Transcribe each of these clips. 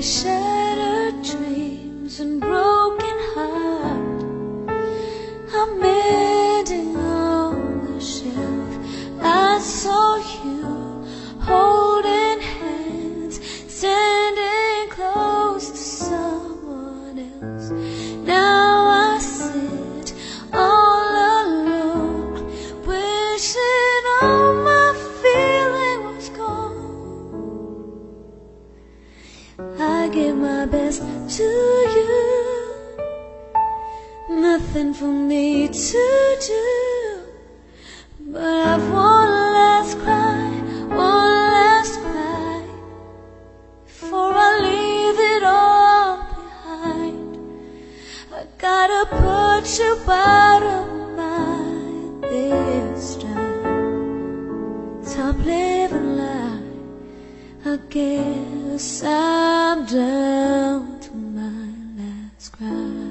shattered dreams and I give my best to you. Nothing for me to do. But I've one last cry, one last cry. Before I leave it all behind. I gotta put you out of mind this time. Stop living life. I guess I'm down to my last cry.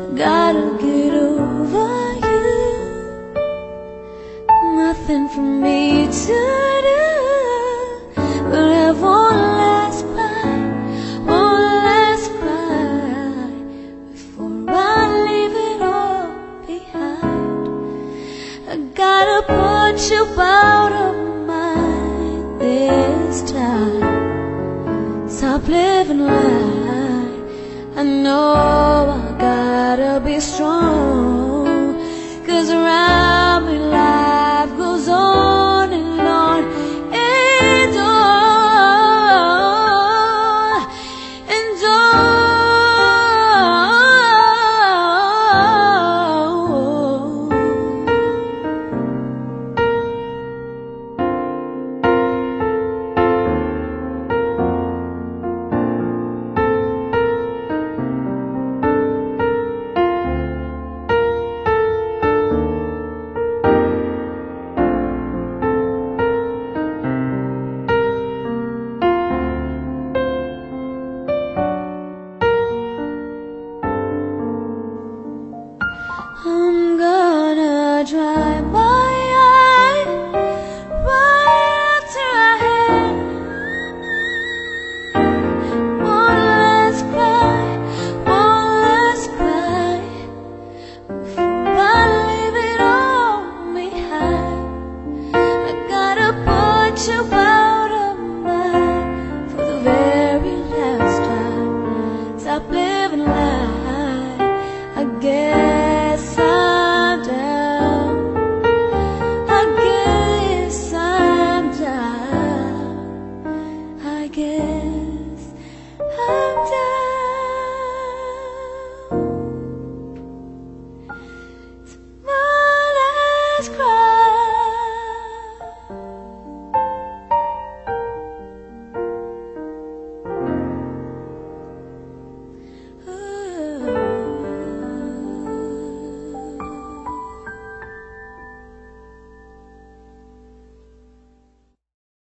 Gotta get over you. Nothing for me to do. But have one last cry, one last cry before I leave it all behind. I gotta put you out of my mind this time. Stop living life. I know I gotta be strong.